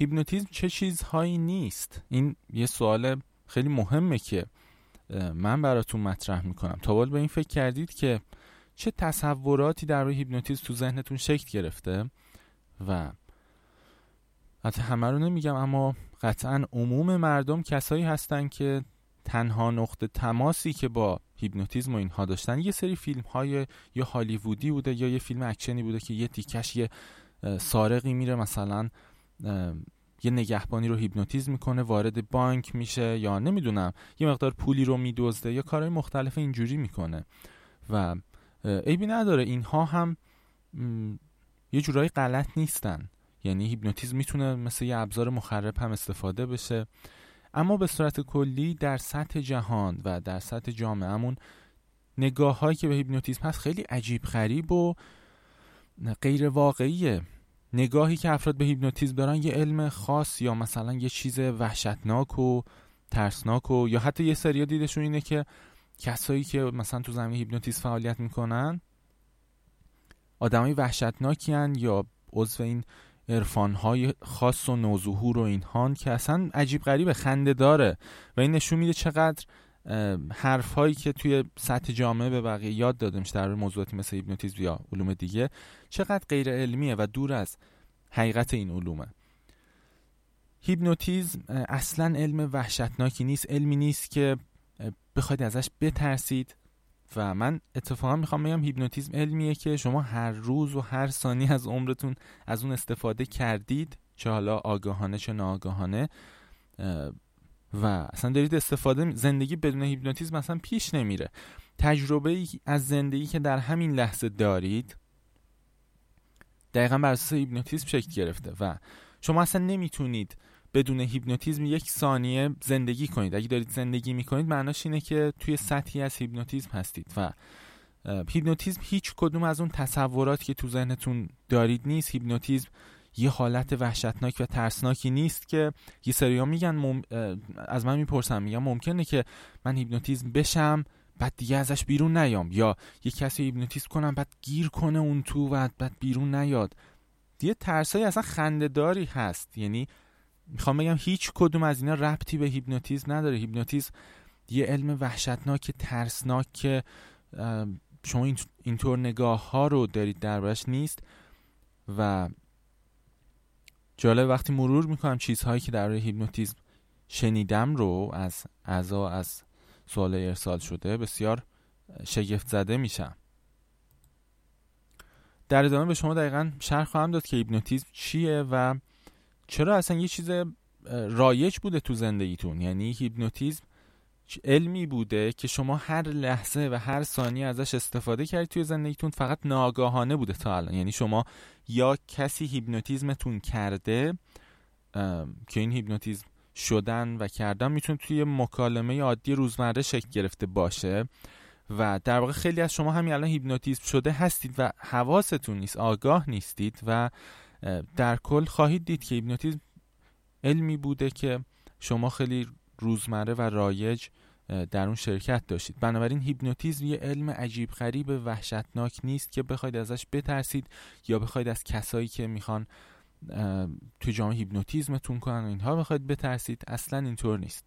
هیپنوتیزم چه چیزهایی نیست؟ این یه سوال خیلی مهمه که من براتون مطرح می‌کنم. تا به این فکر کردید که چه تصوراتی در روی هیپنوتیزم تو ذهنتون شکل گرفته؟ و حتی همه رو نمیگم اما قطعا عموم مردم کسایی هستن که تنها نقطه تماسی که با هیپنوتیزم و اینها داشتن یه سری فیلم های یا هالیوودی بوده یا یه فیلم اکشنی بوده که یه تیکش یه سارقی میره مثلا یه نگهبانی رو هیپنوتیزم می‌کنه وارد بانک میشه یا نمی‌دونم یه مقدار پولی رو میدزده یا کارهای مختلف اینجوری می‌کنه. و عیبی نداره اینها هم یه جورایی غلط نیستن. یعنی هیپنوتیزم می‌تونه مثل یه ابزار مخرب هم استفاده بشه. اما به صورت کلی در سطح جهان و در سطح جامعهمون نگاه هایی که به هیپنوتیزم هست خیلی عجیب غریب و غیر واقعیه. نگاهی که افراد به هیپنوتیزم دارن یه علم خاص یا مثلا یه چیز وحشتناک و ترسناک و یا حتی یه سریا دیدشون اینه که کسایی که مثلا تو زمینه هیپنوتیزم فعالیت می‌کنن آدمای وحشتناکی یا عضو این های خاص و نوظهور و اینهان که اصلا عجیب غریب خنده داره. و این نشون میده چقدر حرف هایی که توی سطح جامعه به بقیه یاد داده میشه در موضوعاتی مثل هیپنوتیزم یا علوم دیگه چقدر غیر علمیه و دور از حقیقت این علومه. هیپنوتیزم اصلا علم وحشتناکی نیست علمی نیست که بخواید ازش بترسید. و من اتفاقا می‌خوام بگم هیپنوتیزم علمیه که شما هر روز و هر ثانیه از عمرتون از اون استفاده کردید چه حالا آگاهانه چه ناآگاهانه و اصلا دارید استفاده زندگی بدون هیپنوتیزم اصلا پیش نمیره. تجربه ای از زندگی که در همین لحظه دارید دقیقا بر اساس هیپنوتیزم شکل گرفته و شما اصلا نمی‌تونید بدون هیپنوتیزم یک ثانیه زندگی کنید. اگه دارید زندگی می‌کنید معناش اینه که توی سطحی از هیپنوتیزم هستید و هیپنوتیزم هیچ کدوم از اون تصورات که تو ذهنتون دارید نیست. هیپنوتیزم یه حالت وحشتناک و ترسناکی نیست که یه سریا میگن از من می‌پرسم میگم ممکنه که من هیپنوتیزم بشم بعد دیگه ازش بیرون نیام یا یه کسی هیپنوتیزم کنم بعد گیر کنه اون تو و بعد بیرون نیاد. یه ترسایی اصلا خندهداری هست. یعنی می‌خوام بگم هیچ کدوم از اینا ربطی به هیپنوتیزم نداره. هیپنوتیزم یه علم وحشتناک ترسناک که شما اینطور نگاه ها رو دارید دربارش نیست و جالب وقتی مرور می‌کنم چیزهایی که در هیپنوتیزم شنیدم رو از اعضا از سوال ارسال شده بسیار شگفت زده میشم. در ادامه به شما دقیقا شرح خواهم داد که هیپنوتیزم چیه و چرا اصلا یه چیز رایج بوده تو زندگیتون. یعنی هیپنوتیزم علمی بوده که شما هر لحظه و هر ثانیه ازش استفاده کردید توی زندگیتون فقط ناآگاهانه بوده تا الان. یعنی شما یا کسی هیپنوتیزمتون کرده که این هیپنوتیزم شدن و کردن می‌تونه توی مکالمه عادی روزمره شکل گرفته باشه و در واقع خیلی از شما همین الان هیپنوتیزم شده هستید و حواستون نیست آگاه نیستید و در کل خواهید دید که هیپنوتیزم علمی بوده که شما خیلی روزمره و رایج در اون شرکت داشتید. بنابراین هیپنوتیزم یه علم عجیب غریب وحشتناک نیست که بخواید ازش بترسید یا بخواید از کسایی که می‌خوان تو جامعه هیپنوتیزمتون کنن اینها بخواید بترسید. اصلا اینطور نیست.